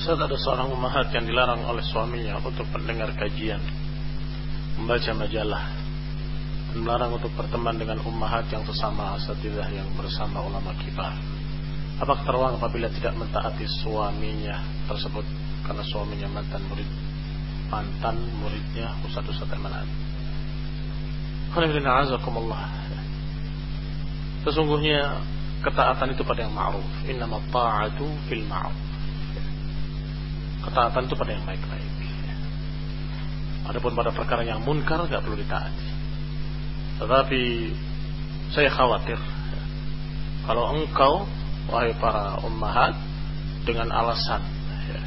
Ustaz ada seorang umahat yang dilarang oleh suaminya untuk mendengar kajian, membaca majalah, dan melarang untuk berteman dengan umahat yang sesama asatidah yang bersama ulama kibar. Apakah teruang apabila tidak mentaati suaminya tersebut karena suaminya mantan murid mantan muridnya Ustaz Ustaz Emanan. Sesungguhnya ketaatan itu pada yang ma'ruf. Innama ta'atu fil ma'ruf Ketaatan itu pada yang baik-baik. Adapun pada perkara yang munkar nggak perlu ditaati. Tetapi saya khawatir kalau engkau wahai para ummahat dengan alasan ya,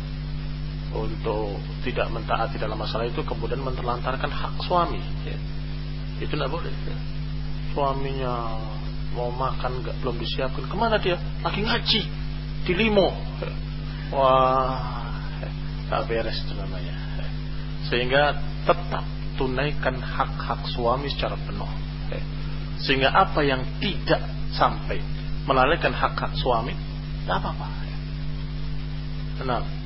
untuk tidak mentaati dalam masalah itu kemudian menterlantarkan hak suami ya. itu tidak boleh ya. suaminya mau makan nggak belum disiapkan ke mana dia lagi ngaji di limo ya. wah tak beres itu namanya. Sehingga tetap tunaikan hak-hak suami secara penuh. Sehingga apa yang tidak sampai melalaikan hak-hak suami tidak apa-apa. Tenang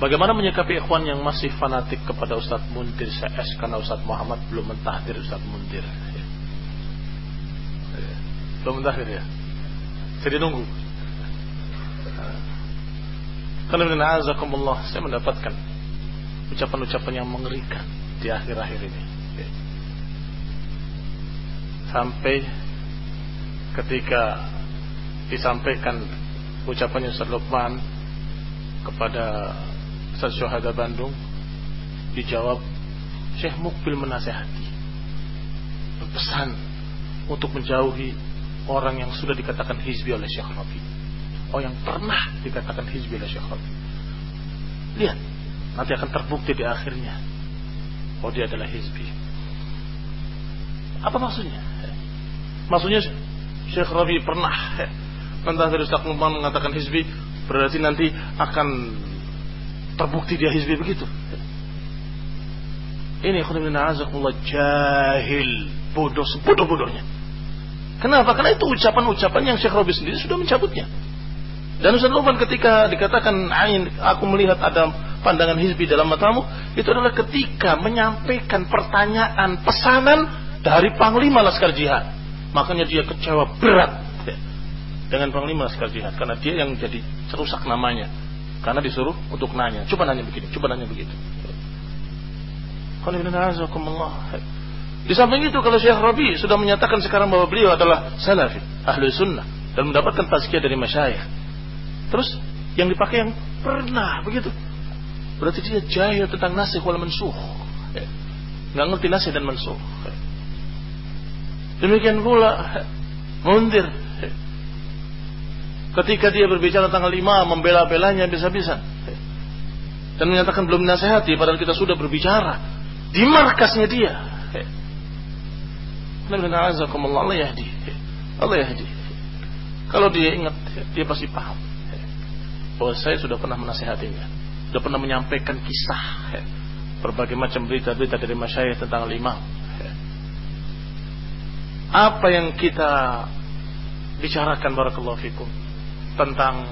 Bagaimana menyikapi ikhwan yang masih fanatik kepada Ustadz Mundir CS karena Ustadz Muhammad belum mentahdir Ustadz Mundir? Belum mentahdir ya? Jadi nunggu. Karena azakumullah saya mendapatkan ucapan-ucapan yang mengerikan di akhir-akhir ini. Sampai ketika disampaikan ucapannya Ustaz Lukman kepada Ustaz Syuhada Bandung dijawab Syekh Mukbil menasehati pesan untuk menjauhi orang yang sudah dikatakan hizbi oleh Syekh Rabi. Oh yang pernah dikatakan hizbi oleh Syekh Rabi. Lihat nanti akan terbukti di akhirnya oh dia adalah hizbi. Apa maksudnya? Maksudnya Syekh Rabi pernah Entah dari Ustaz Lukman mengatakan hizbi berarti nanti akan terbukti dia hizbi begitu. Ini azakullah jahil, bodoh sebodoh-bodohnya. Kenapa? Karena itu ucapan-ucapan yang Syekh Robi sendiri sudah mencabutnya. Dan Ustaz ketika dikatakan ain aku melihat ada pandangan hizbi dalam matamu itu adalah ketika menyampaikan pertanyaan pesanan dari panglima laskar jihad. Makanya dia kecewa berat dengan panglima laskar jihad karena dia yang jadi serusak namanya karena disuruh untuk nanya. Coba nanya begini, coba nanya begitu. Di samping itu kalau Syekh Rabi sudah menyatakan sekarang bahwa beliau adalah salafi, ahli sunnah dan mendapatkan tazkiyah dari masyayikh. Terus yang dipakai yang pernah begitu. Berarti dia jahil tentang nasih wal mansuh. Nggak ngerti nasih dan mansuh. Demikian pula mundir Ketika dia berbicara tanggal 5 membela-belanya bisa-bisa. Dan menyatakan belum nasihati padahal kita sudah berbicara di markasnya dia. Allah yahdi. Allah yahdi. Kalau dia ingat, dia pasti paham. Bahwa saya sudah pernah menasihatinya. Sudah pernah menyampaikan kisah. Berbagai macam berita-berita dari masyayikh tentang lima. Apa yang kita bicarakan barakallahu fikum tentang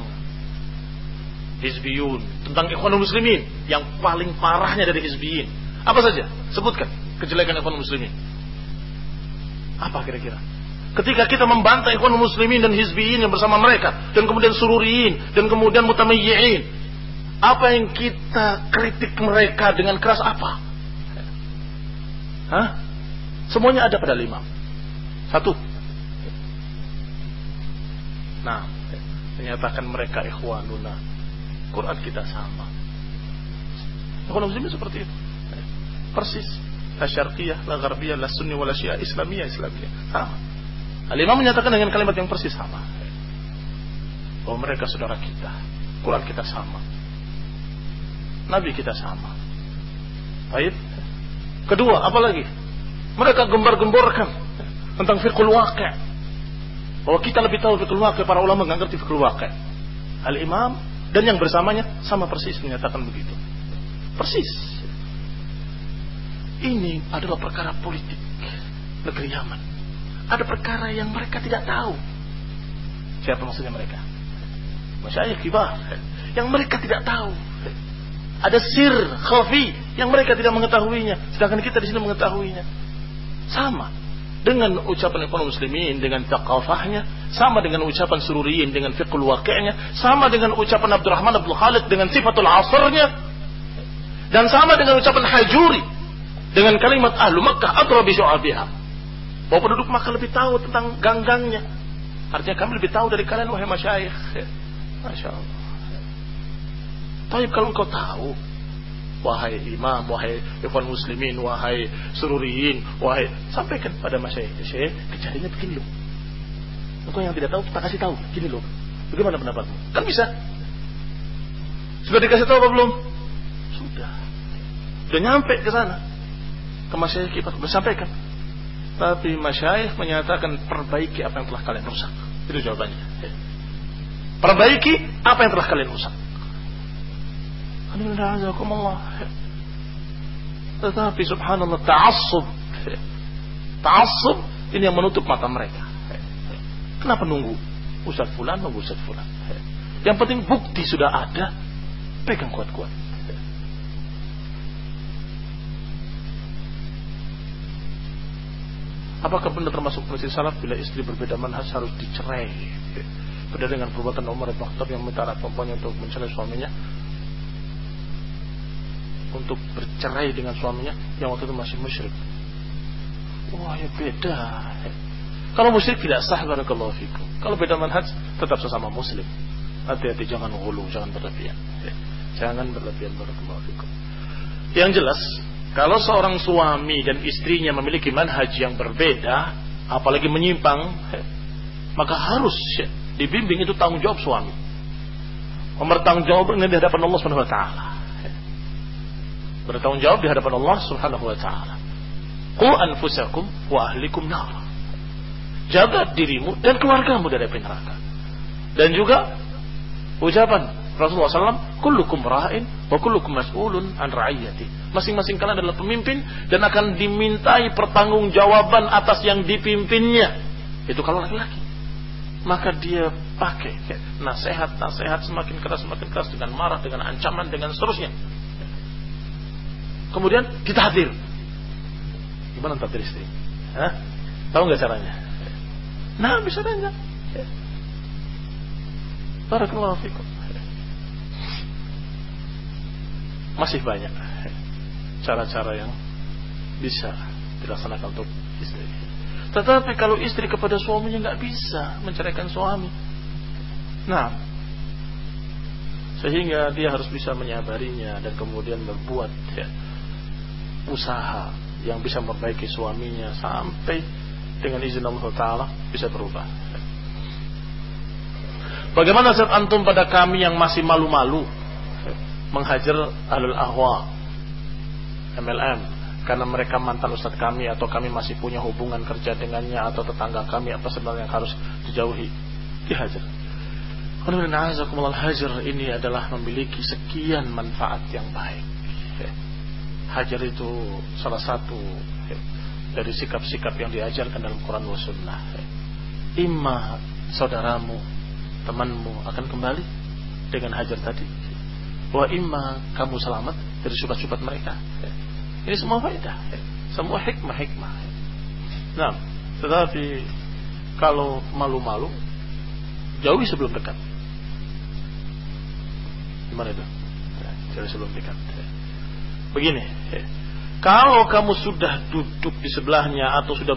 Hizbiyun, tentang Ikhwanul Muslimin yang paling parahnya dari Hizbiyin. Apa saja? Sebutkan kejelekan Ikhwanul Muslimin. Apa kira-kira? Ketika kita membantah Ikhwanul Muslimin dan Hizbiyin yang bersama mereka dan kemudian Sururiyin dan kemudian Mutamayyi'in, apa yang kita kritik mereka dengan keras apa? Hah? Semuanya ada pada lima. Satu. Nah, menyatakan mereka ikhwanuna. Quran kita sama. Ikhwan muslimin seperti itu. Persis. La syarqiyah, la gharbiyah, la sunni, wa la syiah, islamiyah, islamiyah. Sama. Al-Imam menyatakan dengan kalimat yang persis sama. Bahwa mereka saudara kita. Quran kita sama. Nabi kita sama. Baik. Kedua, apa lagi? Mereka gembar-gemborkan tentang fiqhul waqi' Bahwa kita lebih tahu fikul waqi para ulama nggak ngerti fikul waqi. Al Imam dan yang bersamanya sama persis menyatakan begitu. Persis. Ini adalah perkara politik negeri Yaman. Ada perkara yang mereka tidak tahu. Siapa maksudnya mereka? Masyayikh kibar. Yang mereka tidak tahu. Ada sir, khafi yang mereka tidak mengetahuinya. Sedangkan kita di sini mengetahuinya. Sama dengan ucapan ekonomi muslimin dengan taqafahnya sama dengan ucapan sururiyin dengan fiqhul waqi'nya sama dengan ucapan Abdurrahman Abdul Khalid dengan sifatul asrnya dan sama dengan ucapan hajuri dengan kalimat ahlu Makkah adra bi syu'abiha. Bahwa penduduk Makkah lebih tahu tentang gang-gangnya. Artinya kami lebih tahu dari kalian wahai masyayikh. Masya tapi kalau engkau tahu wahai imam, wahai ikhwan muslimin, wahai sururiyin, wahai sampaikan pada masyayikh, syekh, kejadiannya begini loh. Engkau yang tidak tahu, kita kasih tahu, gini loh. Bagaimana pendapatmu? Kan bisa. Sudah dikasih tahu apa belum? Sudah. Sudah nyampe ke sana. Ke masyayikh kita, sampaikan. Tapi masyayikh menyatakan perbaiki apa yang telah kalian rusak. Itu jawabannya. Perbaiki apa yang telah kalian rusak. Tetapi subhanallah ta'assub. Ta'assub ini yang menutup mata mereka. Kenapa nunggu? Ustaz Fulan nunggu Ustaz Fulan. Yang penting bukti sudah ada. Pegang kuat-kuat. Apakah benar termasuk prinsip salaf bila istri berbeda manhaj harus dicerai? Beda dengan perbuatan Umar bin Khattab yang minta anak perempuannya untuk mencerai suaminya untuk bercerai dengan suaminya yang waktu itu masih musyrik. Wah ya beda. Kalau musyrik tidak sah barakallahu fikum. Kalau beda manhaj tetap sesama muslim. Hati-hati jangan hulu, jangan berlebihan. Jangan berlebihan barakallahu fikum. Yang jelas, kalau seorang suami dan istrinya memiliki manhaj yang berbeda, apalagi menyimpang, maka harus dibimbing itu tanggung jawab suami. Mempertanggungjawabkan di hadapan Allah Subhanahu wa taala bertanggung jawab di hadapan Allah Subhanahu wa taala. Qu anfusakum wa ahlikum nar. Jaga dirimu dan keluargamu dari api neraka. Dan juga ucapan Rasulullah SAW, kullukum ra'in wa kullukum mas'ulun an ra'iyati. Masing-masing kalian adalah pemimpin dan akan dimintai pertanggungjawaban atas yang dipimpinnya. Itu kalau laki-laki. Maka dia pakai nasihat-nasihat semakin keras semakin keras dengan marah, dengan ancaman, dengan seterusnya kemudian kita hadir. Gimana takdir istri? Hah? Tahu nggak caranya? Nah, bisa tanya. Barakallahu fikum. Masih banyak cara-cara yang bisa dilaksanakan untuk istri. Tetapi kalau istri kepada suaminya nggak bisa menceraikan suami, nah sehingga dia harus bisa menyabarinya dan kemudian berbuat ya, usaha yang bisa memperbaiki suaminya sampai dengan izin Allah Taala bisa berubah. Bagaimana saat antum pada kami yang masih malu-malu menghajar alul ahwa MLM karena mereka mantan ustadz kami atau kami masih punya hubungan kerja dengannya atau tetangga kami apa sebenarnya yang harus dijauhi dihajar. Alhamdulillah hajar ini adalah memiliki sekian manfaat yang baik hajar itu salah satu dari sikap-sikap yang diajarkan dalam Quran wa Sunnah. Imma saudaramu, temanmu akan kembali dengan hajar tadi. Wa imma kamu selamat dari syubhat-syubhat mereka. Ini semua faedah. Semua hikmah-hikmah. Nah, tetapi kalau malu-malu, jauhi sebelum dekat. Gimana itu? Jauhi sebelum dekat. Begini, kalau kamu sudah duduk di sebelahnya atau sudah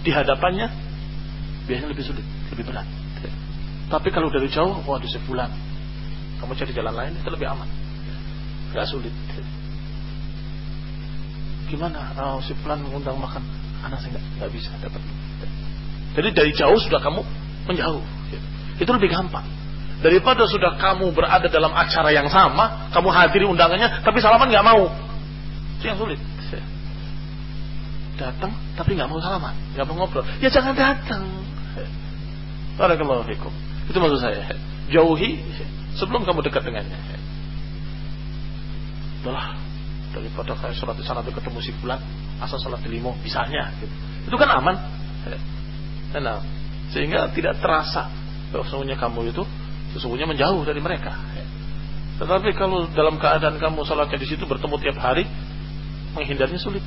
di hadapannya, biasanya lebih sulit, lebih berat. Tapi kalau dari jauh, di sebulan, kamu cari jalan lain itu lebih aman, gak sulit. Gimana? Oh, si fulan mengundang makan, anak saya nggak bisa dapat. Jadi dari jauh sudah kamu menjauh, itu lebih gampang daripada sudah kamu berada dalam acara yang sama, kamu hadiri undangannya, tapi salaman nggak mau. Itu yang sulit. Datang tapi nggak mau salaman, nggak mau ngobrol. Ya jangan datang. Barakallahu fikum. Itu maksud saya. Jauhi sebelum kamu dekat dengannya. Itulah daripada kayak sholat di sana ketemu si bulan asal sholat di limo misalnya gitu. itu kan aman nah, sehingga tidak terasa bahwa sesungguhnya kamu itu sesungguhnya menjauh dari mereka tetapi kalau dalam keadaan kamu sholatnya di situ bertemu tiap hari menghindarnya sulit.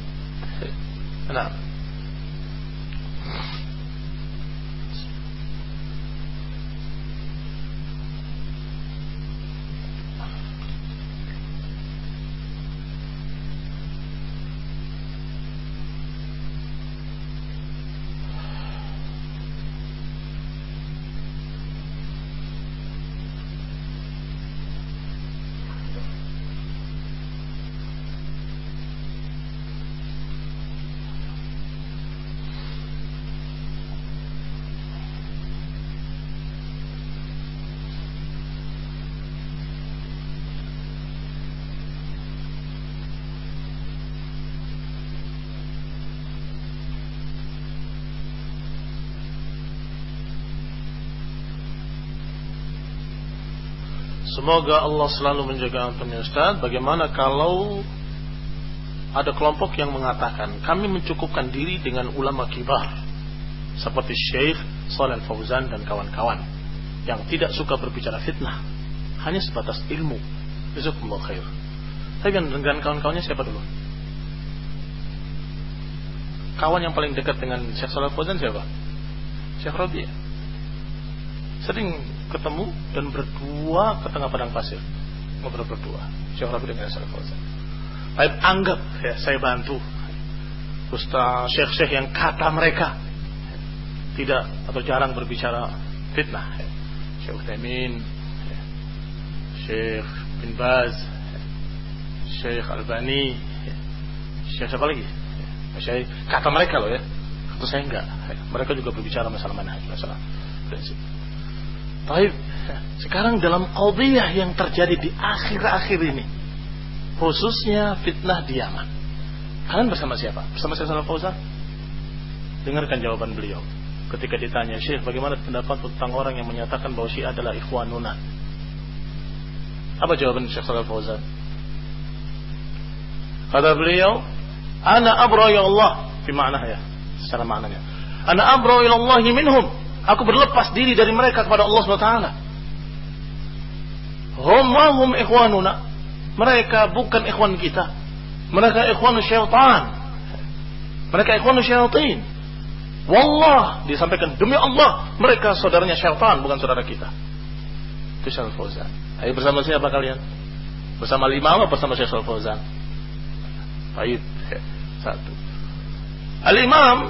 Nah Semoga Allah selalu menjaga antumnya Ustaz. Bagaimana kalau ada kelompok yang mengatakan kami mencukupkan diri dengan ulama kibar seperti Syekh Saleh Fauzan dan kawan-kawan yang tidak suka berbicara fitnah hanya sebatas ilmu. Jazakumullah khair. Tapi dengan kawan-kawannya siapa dulu? Kawan yang paling dekat dengan Syekh Saleh Fauzan siapa? Syekh Rabi. Sering ketemu dan berdua ke tengah padang pasir ngobrol berdua Syekh Rabi dengan Syekh Fauzan Baik anggap ya saya bantu Ustaz Syekh-Syekh yang kata mereka tidak atau jarang berbicara fitnah. Syekh ya. Syekh bin Baz ya. Syekh Albani. Syekh siapa lagi. Syekh kata mereka loh ya atau saya enggak mereka juga berbicara masalah manhaj masalah prinsip Baik, sekarang dalam qadiyah yang terjadi di akhir-akhir ini, khususnya fitnah di Yaman. Kalian bersama siapa? Bersama Syekh Salah Fauzan? Dengarkan jawaban beliau. Ketika ditanya, Syekh bagaimana pendapat tentang orang yang menyatakan bahwa Syiah adalah ikhwanuna? Apa jawaban Syekh Salah Fauzan? Kata beliau, Ana abra ya Allah. Di makna ya, secara maknanya. Ana abra ya Allah minhum Aku berlepas diri dari mereka kepada Allah SWT. Hum hum ikhwanuna. Mereka bukan ikhwan kita. Mereka ikhwan syaitan. Mereka ikhwan syaitan. Wallah disampaikan demi Allah mereka saudaranya syaitan bukan saudara kita. Itu Syekh Fauzan. Ayo bersama siapa kalian? Bersama lima atau bersama Syekh Fauzan? Baik. Satu. Al-Imam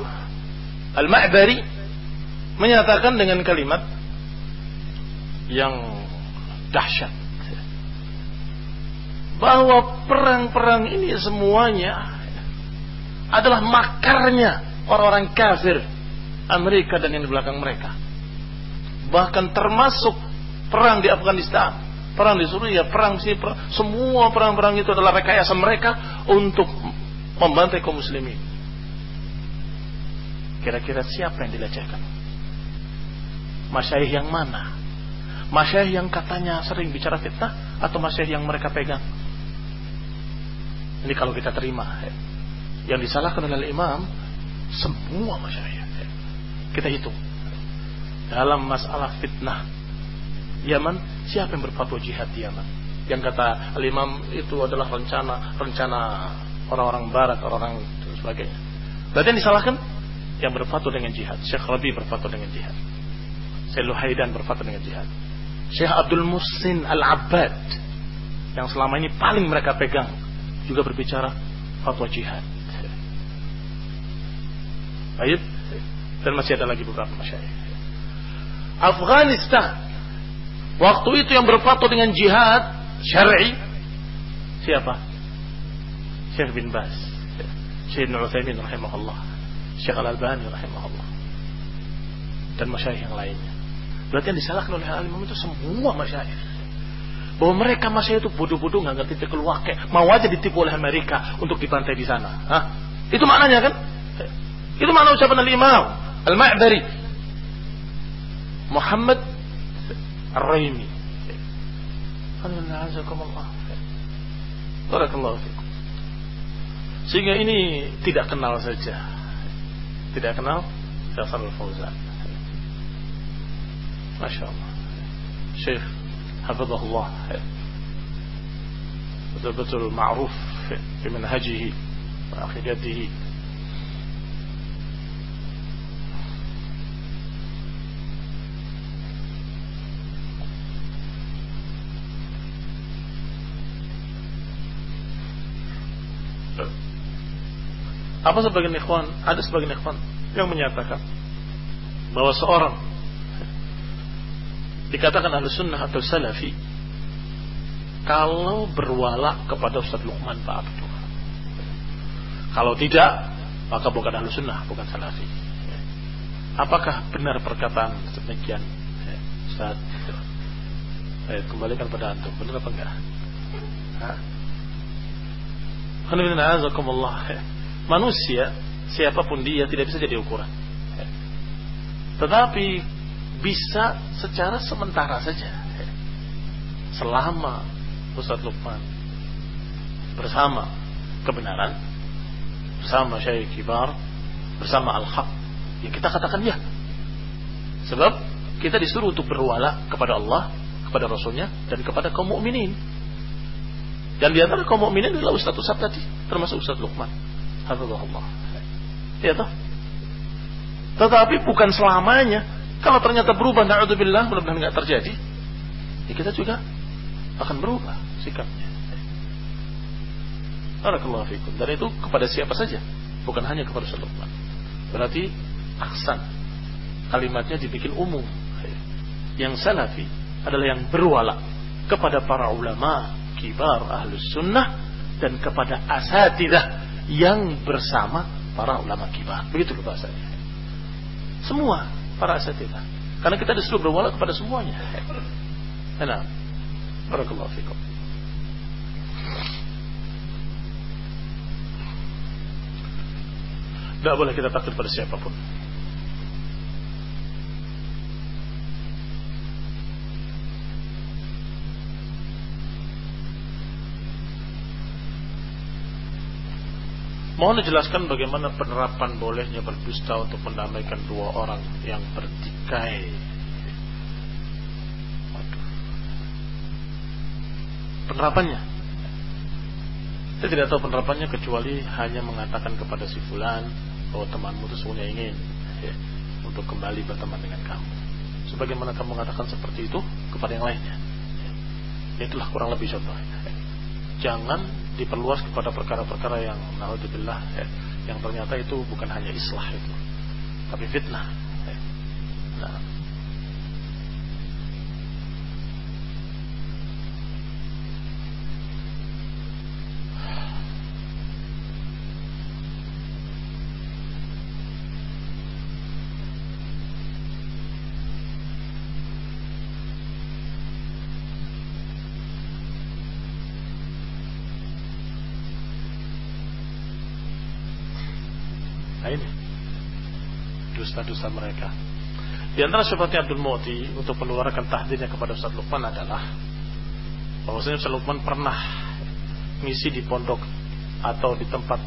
Al-Ma'bari menyatakan dengan kalimat yang dahsyat bahwa perang-perang ini semuanya adalah makarnya orang-orang kafir Amerika dan yang di belakang mereka. Bahkan termasuk perang di Afghanistan, perang di Suriah, perang di perang, semua perang-perang itu adalah rekayasa mereka untuk membantai kaum muslimin. Kira-kira siapa yang dilecehkan? Masyaih yang mana? Masyaih yang katanya sering bicara fitnah atau masyaih yang mereka pegang? Ini kalau kita terima. Ya. Yang disalahkan oleh imam semua masyaih. Ya. Kita hitung. Dalam masalah fitnah Yaman, siapa yang berfatwa jihad di Yaman? Yang kata al-imam itu adalah rencana rencana orang-orang barat, orang-orang sebagainya. Berarti yang disalahkan yang berfatwa dengan jihad. Syekh Rabi berfatwa dengan jihad. Syekh Luhaidan berfatwa dengan jihad. Syekh Abdul Musin Al-Abbad yang selama ini paling mereka pegang juga berbicara fatwa jihad. Baik, dan masih ada lagi beberapa masyarakat. Afghanistan waktu itu yang berfatwa dengan jihad syar'i siapa? Syekh bin Bas, Syekh Ibn Uthaymin rahimahullah, Syekh Al-Albani rahimahullah dan masyarakat yang lainnya. Berarti yang disalahkan oleh alim itu semua masyarakat. Bahwa mereka masih itu bodoh-bodoh nggak ngerti fikul wakil. Mau aja ditipu oleh Amerika untuk dibantai di sana. Hah? Itu maknanya kan? Itu makna ucapan al-imam. Al-Ma'bari. Muhammad Ar-Raimi. Barakallahu fikum. Sehingga ini tidak kenal saja. Tidak kenal Syekh Al-Fauzan. Masya Allah. Syekh Hafizahullah. Betul-betul ma'ruf fi manhajihi wa akhidatihi. Apa sebagian ikhwan? Ada sebagian ikhwan yang menyatakan bahwa seorang dikatakan ahli sunnah atau salafi kalau berwala kepada Ustaz Luqman Pak Abdul. Kalau tidak, maka bukan ahli sunnah, bukan salafi. Apakah benar perkataan demikian? Ustaz, saya kembalikan pada antum, benar apa enggak? Hah? manusia siapa pun dia tidak bisa jadi ukuran. Tetapi bisa secara sementara saja. Selama Ustaz Lukman bersama kebenaran, bersama Syekh Kibar, bersama Al-Haq, ya kita katakan ya. Sebab kita disuruh untuk berwala kepada Allah, kepada Rasulnya, dan kepada kaum mukminin. Dan di antara kaum mukminin adalah Ustaz Ustaz tadi, termasuk Ustaz Lukman. Hafizahullah. Ya toh? Tetapi bukan selamanya. Kalau ternyata berubah, na'udzubillah, mudah-mudahan nggak terjadi. Ya kita juga akan berubah sikapnya. Barakallahu fikum. Dan itu kepada siapa saja, bukan hanya kepada Sulaiman. Berarti aksan kalimatnya dibikin umum. Yang salafi adalah yang berwala kepada para ulama kibar ahlus sunnah dan kepada asatidah yang bersama para ulama kibar. Begitu bahasanya. Semua para asatidah. Karena kita disuruh berwala kepada semuanya. Nah, barakallahu fikum. Tidak boleh kita takut pada siapa pun. Mohon dijelaskan bagaimana penerapan bolehnya berdusta untuk mendamaikan dua orang yang bertikai. Penerapannya. Saya tidak tahu penerapannya kecuali hanya mengatakan kepada si fulan bahwa temanmu itu ingin ya, untuk kembali berteman dengan kamu. Sebagaimana kamu mengatakan seperti itu kepada yang lainnya. Ya, itulah kurang lebih contohnya. Jangan diperluas kepada perkara-perkara yang naudzubillah ya, yang ternyata itu bukan hanya islah itu tapi fitnah ya. nah dusta-dusta mereka. Di antara syafatnya Abdul Mu'ti untuk mengeluarkan tahdirnya kepada Ustaz Lukman adalah bahwasanya Ustaz Lukman pernah misi di pondok atau di tempat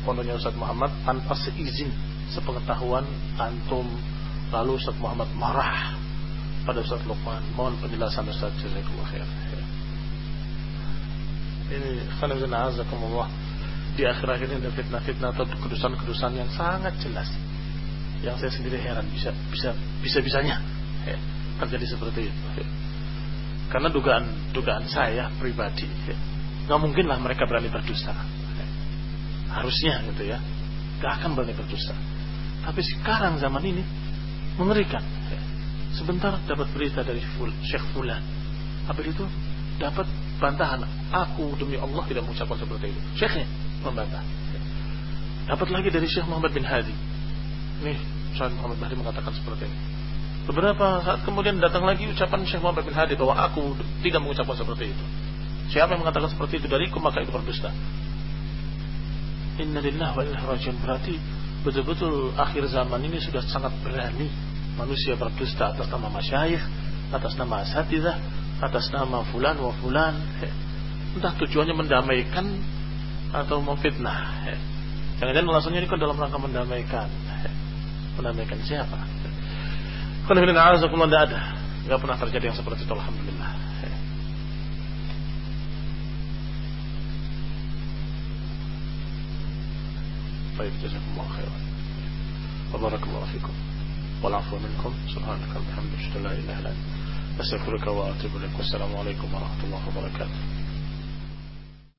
pondoknya Ustaz Muhammad tanpa seizin sepengetahuan antum. Lalu Ustaz Muhammad marah pada Ustaz Lukman. Mohon penjelasan Ustaz. Jazakallahu khair. Ini khana azakumullah. Di akhir-akhir ini ada fitnah-fitnah atau kedusan-kedusan yang sangat jelas yang saya sendiri heran bisa bisa bisa bisanya ya, terjadi seperti itu ya. karena dugaan dugaan saya pribadi ya, nggak mungkin lah mereka berani berdusta ya. harusnya gitu ya nggak akan berani berdusta tapi sekarang zaman ini mengerikan ya. sebentar dapat berita dari Ful, Syekh Fulan apa itu dapat bantahan aku demi Allah tidak mengucapkan seperti itu Syekhnya membantah ya. dapat lagi dari Syekh Muhammad bin Hadi Nih, Syekh Muhammad Bahri mengatakan seperti ini. Beberapa saat kemudian datang lagi ucapan Syekh Muhammad bin Hadi bahwa aku tidak mengucapkan seperti itu. Siapa yang mengatakan seperti itu dariku maka itu berdusta. Innalillahi wa inna berarti betul-betul akhir zaman ini sudah sangat berani manusia berdusta atas nama masyayikh, atas nama asatidah, atas nama fulan wa fulan. Entah tujuannya mendamaikan atau memfitnah. Jangan-jangan alasannya ini kok dalam rangka mendamaikan. Mendamaikan siapa? Kalau tidak ada, nggak pernah terjadi yang seperti itu. Alhamdulillah. طيب جزاكم الله خيرا وبارك الله فيكم والعفو منكم سبحانك وبحمدك لا اله الا انت استغفرك واتوب اليك والسلام عليكم ورحمه الله وبركاته